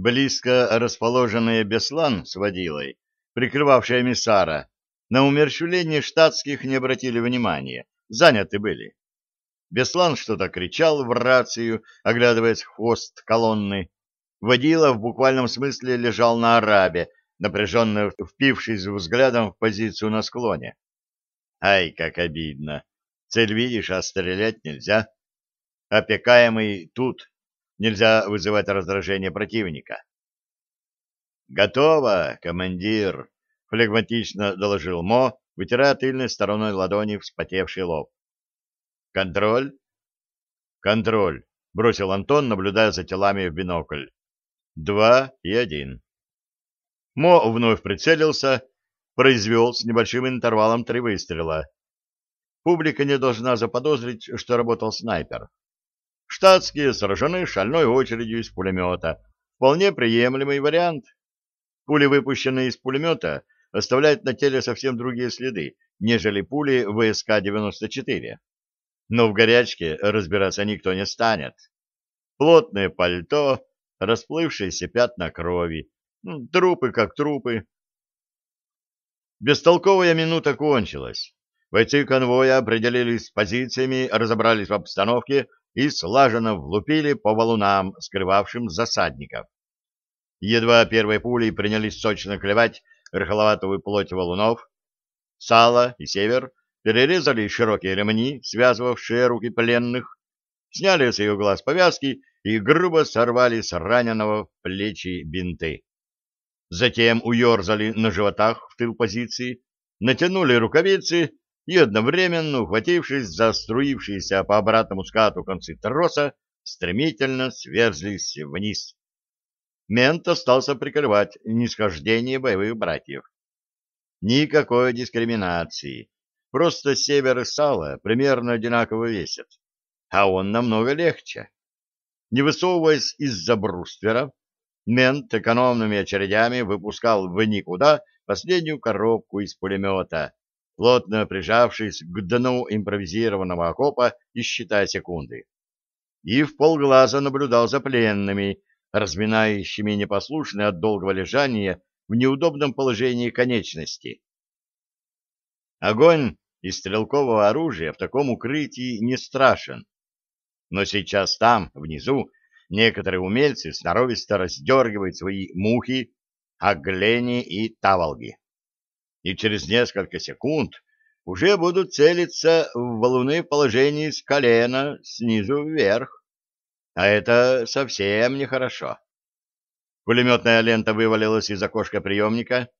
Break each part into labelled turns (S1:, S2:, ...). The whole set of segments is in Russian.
S1: Близко расположенные Беслан с водилой, прикрывавшие эмиссара, на умерщвление штатских не обратили внимания, заняты были. Беслан что-то кричал в рацию, оглядываясь в хвост колонны. Водила в буквальном смысле лежал на арабе, напряженно впившись взглядом в позицию на склоне. Ай, как обидно! Цель видишь, а стрелять нельзя. Опекаемый тут. Нельзя вызывать раздражение противника. «Готово, командир!» — флегматично доложил Мо, вытирая тыльной стороной ладони вспотевший лоб. «Контроль?» «Контроль», — бросил Антон, наблюдая за телами в бинокль. «Два и один». Мо вновь прицелился, произвел с небольшим интервалом три выстрела. Публика не должна заподозрить, что работал снайпер. Штатские сражены шальной очередью из пулемета. Вполне приемлемый вариант. Пули, выпущенные из пулемета, оставляют на теле совсем другие следы, нежели пули ВСК-94. Но в горячке разбираться никто не станет. Плотное пальто, расплывшиеся пятна крови, трупы как трупы. Бестолковая минута кончилась. Бойцы конвоя определились с позициями, разобрались в обстановке и слаженно влупили по валунам, скрывавшим засадников. Едва первые пули принялись сочно клевать рыхловатую плоть валунов, Сало и Север перерезали широкие ремни, связывавшие руки пленных, сняли с ее глаз повязки и грубо сорвали с раненого в плечи бинты. Затем уерзали на животах в тыл позиции, натянули рукавицы и, одновременно ухватившись за струившиеся по обратному скату концы троса, стремительно сверзлись вниз. Мент остался прикрывать нисхождение боевых братьев. Никакой дискриминации. Просто север и сало примерно одинаково весят. А он намного легче. Не высовываясь из-за бруствера, мент экономными очередями выпускал в никуда последнюю коробку из пулемета, плотно прижавшись к дну импровизированного окопа и считая секунды. И в полглаза наблюдал за пленными, разминающими непослушные от долгого лежания в неудобном положении конечности. Огонь из стрелкового оружия в таком укрытии не страшен. Но сейчас там, внизу, некоторые умельцы сноровисто раздергивают свои мухи, оглени и таволги. И через несколько секунд уже будут целиться в валуны в положении с колена снизу вверх. А это совсем нехорошо. Пулеметная лента вывалилась из окошка приемника.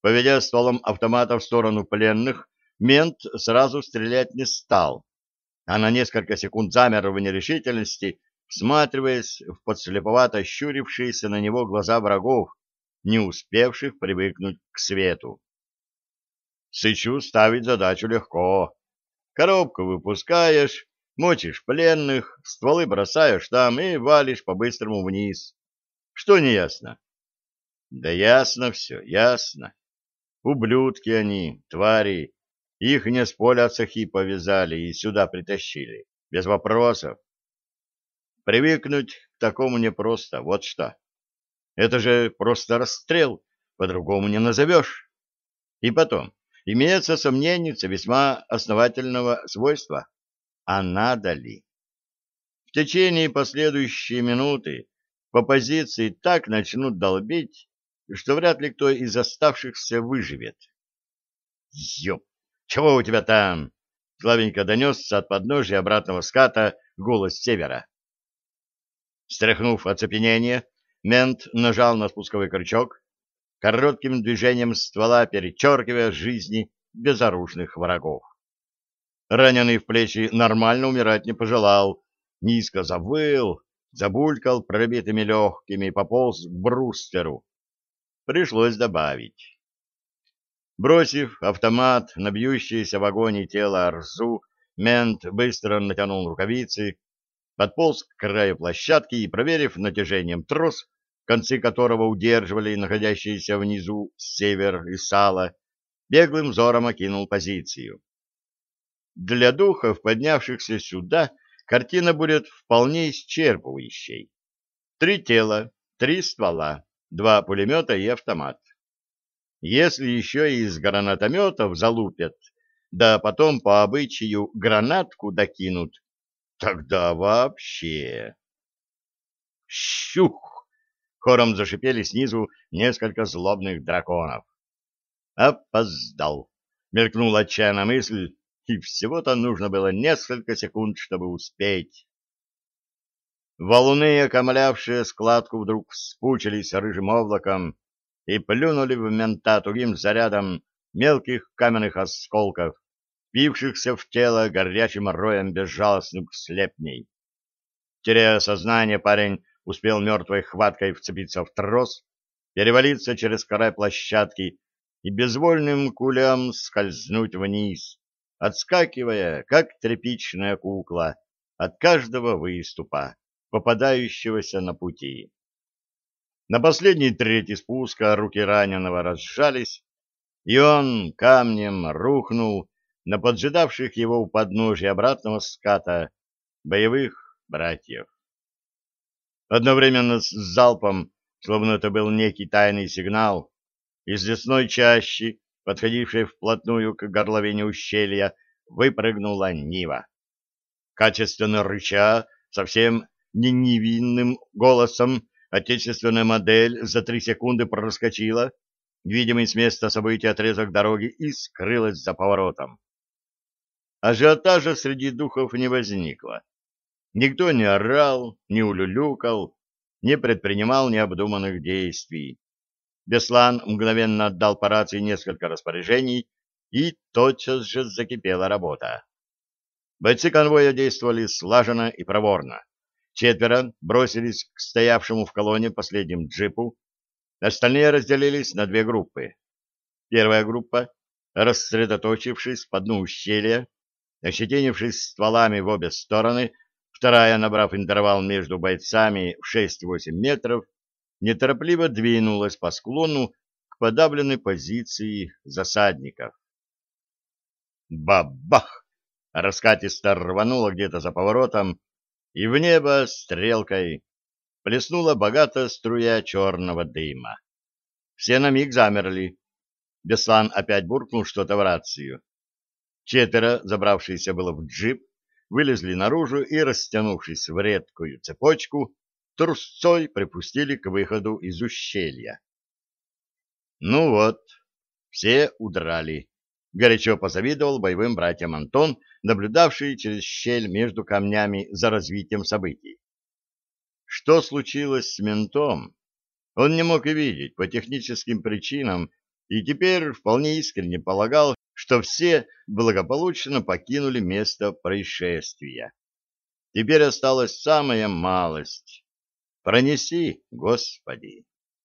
S1: Поведя стволом автомата в сторону пленных, мент сразу стрелять не стал, а на несколько секунд замер в нерешительности, всматриваясь в подслеповато щурившиеся на него глаза врагов, не успевших привыкнуть к свету. Сычу ставить задачу легко. Коробку выпускаешь, мочишь пленных, стволы бросаешь там и валишь по-быстрому вниз. Что не ясно? Да ясно все, ясно. Ублюдки они, твари. Их не с поля сахи повязали и сюда притащили. Без вопросов. Привыкнуть к такому непросто, вот что. Это же просто расстрел, по-другому не назовешь. И потом, имеется сомненница весьма основательного свойства. А надо ли? В течение последующей минуты по позиции так начнут долбить, что вряд ли кто из оставшихся выживет. «Ёп! Чего у тебя там?» Славенько донесся от подножия обратного ската голос севера. Стряхнув оцепенение, мент нажал на спусковой крючок, коротким движением ствола перечеркивая жизни безоружных врагов. Раненый в плечи нормально умирать не пожелал, низко завыл, забулькал пробитыми легкими и пополз к брустеру. Пришлось добавить. Бросив автомат на бьющееся в агонии тело Арзу, мент быстро натянул рукавицы, подполз к краю площадки и, проверив натяжением трос, концы которого удерживали находящиеся внизу север и сало, беглым взором окинул позицию. Для духов, поднявшихся сюда, картина будет вполне исчерпывающей. Три тела, три ствола, два пулемета и автомат. Если еще и из гранатометов залупят, да потом по обычаю гранатку докинут, тогда вообще... Щух! Хором зашипели снизу несколько злобных драконов. Опоздал. Мелькнула отчаянная мысль, и всего-то нужно было несколько секунд, чтобы успеть. Валуны, окомлявшие складку, вдруг вспучились рыжим облаком и плюнули в мента тугим зарядом мелких каменных осколков, впившихся в тело горячим роем безжалостных слепней. Теряя сознание, парень успел мертвой хваткой вцепиться в трос, перевалиться через край площадки и безвольным кулям скользнуть вниз, отскакивая, как тряпичная кукла, от каждого выступа попадающегося на пути. На последний третий спуска руки раненого разжались, и он камнем рухнул на поджидавших его у подножия обратного ската боевых братьев. Одновременно с залпом, словно это был некий тайный сигнал, из лесной чащи, подходившей вплотную к горловине ущелья, выпрыгнула Нива. Качественно рыча, совсем не невинным голосом отечественная модель за три секунды проскочила, видимый с места события отрезок дороги, и скрылась за поворотом. Ажиотажа среди духов не возникло. Никто не орал, не улюлюкал, не предпринимал необдуманных действий. Беслан мгновенно отдал по рации несколько распоряжений, и тотчас же закипела работа. Бойцы конвоя действовали слаженно и проворно. Четверо бросились к стоявшему в колонне последним джипу, остальные разделились на две группы. Первая группа, рассредоточившись по дну ущелья, ощетинившись стволами в обе стороны, вторая, набрав интервал между бойцами в 6-8 метров, неторопливо двинулась по склону к подавленной позиции засадников. Бабах! Раскатисто рвануло где-то за поворотом, и в небо стрелкой плеснула богатая струя черного дыма. Все на миг замерли. Беслан опять буркнул что-то в рацию. Четверо, забравшиеся было в джип, вылезли наружу и, растянувшись в редкую цепочку, трусцой припустили к выходу из ущелья. Ну вот, все удрали. Горячо позавидовал боевым братьям Антон, наблюдавший через щель между камнями за развитием событий. Что случилось с ментом? Он не мог и видеть по техническим причинам и теперь вполне искренне полагал, что все благополучно покинули место происшествия. Теперь осталась самая малость. Пронеси, Господи!